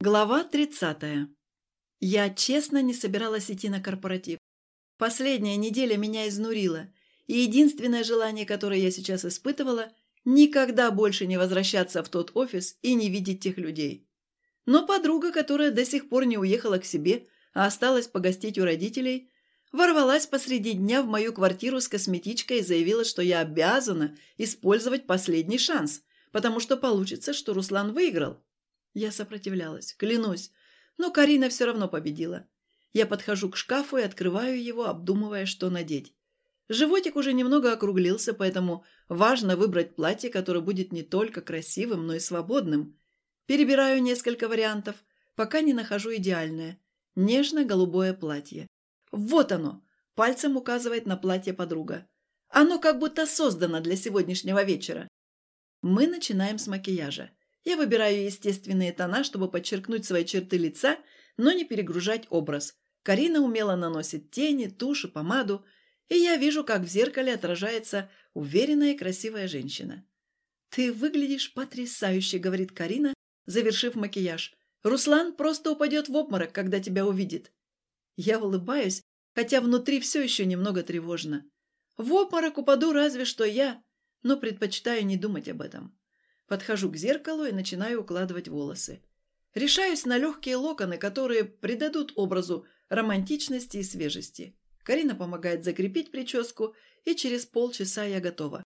Глава 30. Я честно не собиралась идти на корпоратив. Последняя неделя меня изнурила, и единственное желание, которое я сейчас испытывала, никогда больше не возвращаться в тот офис и не видеть тех людей. Но подруга, которая до сих пор не уехала к себе, а осталась погостить у родителей, ворвалась посреди дня в мою квартиру с косметичкой и заявила, что я обязана использовать последний шанс, потому что получится, что Руслан выиграл. Я сопротивлялась, клянусь, но Карина все равно победила. Я подхожу к шкафу и открываю его, обдумывая, что надеть. Животик уже немного округлился, поэтому важно выбрать платье, которое будет не только красивым, но и свободным. Перебираю несколько вариантов, пока не нахожу идеальное. Нежно-голубое платье. Вот оно! Пальцем указывает на платье подруга. Оно как будто создано для сегодняшнего вечера. Мы начинаем с макияжа. Я выбираю естественные тона, чтобы подчеркнуть свои черты лица, но не перегружать образ. Карина умело наносит тени, тушь и помаду, и я вижу, как в зеркале отражается уверенная и красивая женщина. «Ты выглядишь потрясающе», — говорит Карина, завершив макияж. «Руслан просто упадет в обморок, когда тебя увидит». Я улыбаюсь, хотя внутри все еще немного тревожно. В обморок упаду разве что я, но предпочитаю не думать об этом. Подхожу к зеркалу и начинаю укладывать волосы. Решаюсь на легкие локоны, которые придадут образу романтичности и свежести. Карина помогает закрепить прическу, и через полчаса я готова.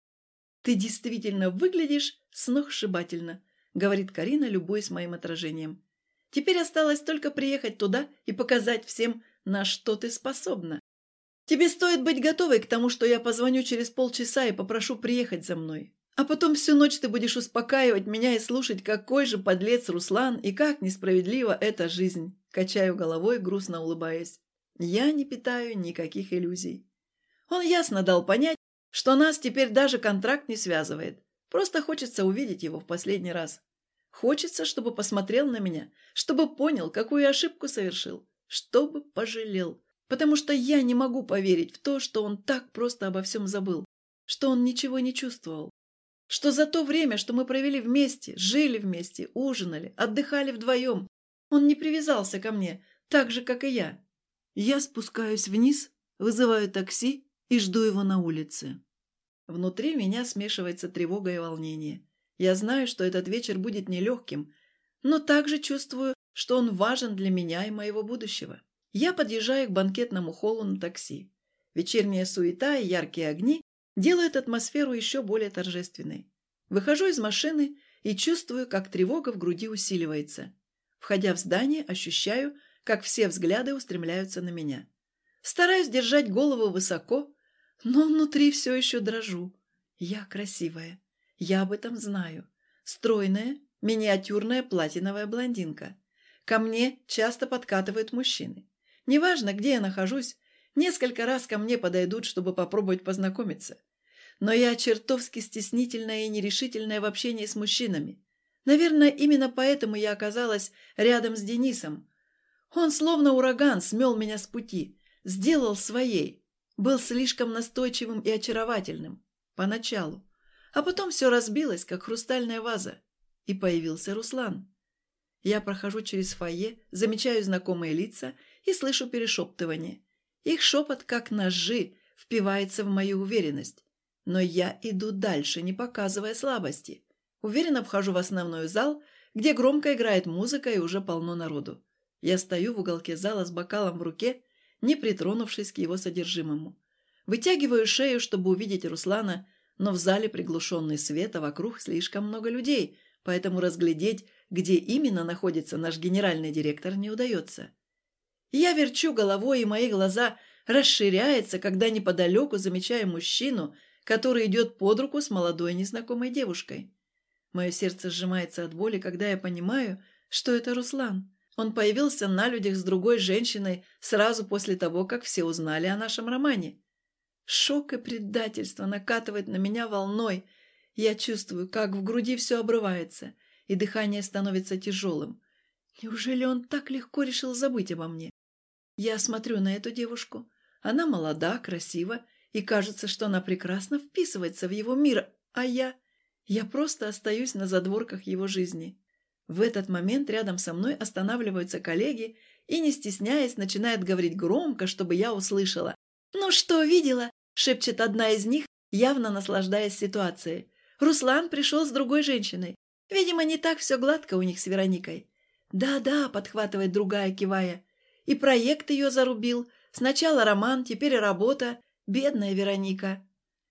«Ты действительно выглядишь сногсшибательно», — говорит Карина, любуясь моим отражением. «Теперь осталось только приехать туда и показать всем, на что ты способна. Тебе стоит быть готовой к тому, что я позвоню через полчаса и попрошу приехать за мной. А потом всю ночь ты будешь успокаивать меня и слушать, какой же подлец Руслан и как несправедлива эта жизнь. Качаю головой, грустно улыбаясь. Я не питаю никаких иллюзий. Он ясно дал понять, что нас теперь даже контракт не связывает. Просто хочется увидеть его в последний раз. Хочется, чтобы посмотрел на меня, чтобы понял, какую ошибку совершил, чтобы пожалел. Потому что я не могу поверить в то, что он так просто обо всем забыл, что он ничего не чувствовал что за то время, что мы провели вместе, жили вместе, ужинали, отдыхали вдвоем, он не привязался ко мне, так же, как и я. Я спускаюсь вниз, вызываю такси и жду его на улице. Внутри меня смешивается тревога и волнение. Я знаю, что этот вечер будет нелегким, но также чувствую, что он важен для меня и моего будущего. Я подъезжаю к банкетному холлу на такси. Вечерняя суета и яркие огни делают атмосферу еще более торжественной. Выхожу из машины и чувствую, как тревога в груди усиливается. Входя в здание, ощущаю, как все взгляды устремляются на меня. Стараюсь держать голову высоко, но внутри все еще дрожу. Я красивая. Я об этом знаю. Стройная, миниатюрная платиновая блондинка. Ко мне часто подкатывают мужчины. Неважно, где я нахожусь, Несколько раз ко мне подойдут, чтобы попробовать познакомиться. Но я чертовски стеснительная и нерешительная в общении с мужчинами. Наверное, именно поэтому я оказалась рядом с Денисом. Он словно ураган смел меня с пути, сделал своей, был слишком настойчивым и очаровательным. Поначалу. А потом все разбилось, как хрустальная ваза. И появился Руслан. Я прохожу через фойе, замечаю знакомые лица и слышу перешептывание – их шепот, как ножи, впивается в мою уверенность. Но я иду дальше, не показывая слабости. Уверенно вхожу в основной зал, где громко играет музыка и уже полно народу. Я стою в уголке зала с бокалом в руке, не притронувшись к его содержимому. Вытягиваю шею, чтобы увидеть Руслана, но в зале приглушенный свет, а вокруг слишком много людей, поэтому разглядеть, где именно находится наш генеральный директор, не удается. Я верчу головой, и мои глаза расширяются, когда неподалеку замечаю мужчину, который идет под руку с молодой незнакомой девушкой. Мое сердце сжимается от боли, когда я понимаю, что это Руслан. Он появился на людях с другой женщиной сразу после того, как все узнали о нашем романе. Шок и предательство накатывает на меня волной. Я чувствую, как в груди все обрывается, и дыхание становится тяжелым. Неужели он так легко решил забыть обо мне? Я смотрю на эту девушку. Она молода, красива, и кажется, что она прекрасно вписывается в его мир, а я... Я просто остаюсь на задворках его жизни. В этот момент рядом со мной останавливаются коллеги и, не стесняясь, начинают говорить громко, чтобы я услышала. «Ну что, видела?» – шепчет одна из них, явно наслаждаясь ситуацией. «Руслан пришел с другой женщиной. Видимо, не так все гладко у них с Вероникой». «Да-да», – подхватывает другая, кивая. «И проект ее зарубил. Сначала роман, теперь работа. Бедная Вероника».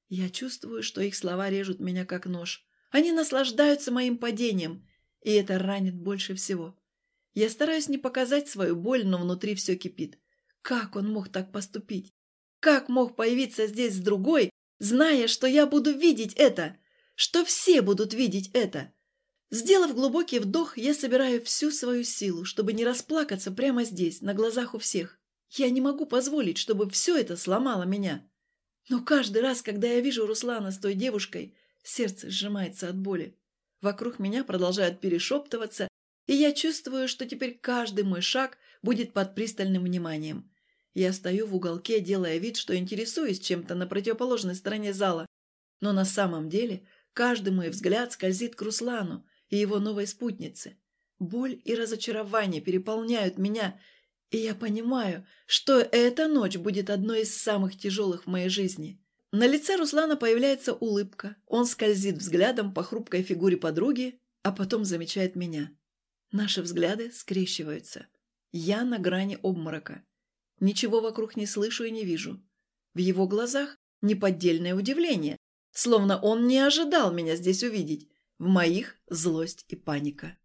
Я чувствую, что их слова режут меня как нож. Они наслаждаются моим падением, и это ранит больше всего. Я стараюсь не показать свою боль, но внутри все кипит. Как он мог так поступить? Как мог появиться здесь с другой, зная, что я буду видеть это? Что все будут видеть это? Сделав глубокий вдох, я собираю всю свою силу, чтобы не расплакаться прямо здесь, на глазах у всех. Я не могу позволить, чтобы все это сломало меня. Но каждый раз, когда я вижу Руслана с той девушкой, сердце сжимается от боли. Вокруг меня продолжают перешептываться, и я чувствую, что теперь каждый мой шаг будет под пристальным вниманием. Я стою в уголке, делая вид, что интересуюсь чем-то на противоположной стороне зала. Но на самом деле каждый мой взгляд скользит к Руслану и его новой спутнице. Боль и разочарование переполняют меня, и я понимаю, что эта ночь будет одной из самых тяжелых в моей жизни. На лице Руслана появляется улыбка. Он скользит взглядом по хрупкой фигуре подруги, а потом замечает меня. Наши взгляды скрещиваются. Я на грани обморока. Ничего вокруг не слышу и не вижу. В его глазах неподдельное удивление, словно он не ожидал меня здесь увидеть. В моих злость и паника.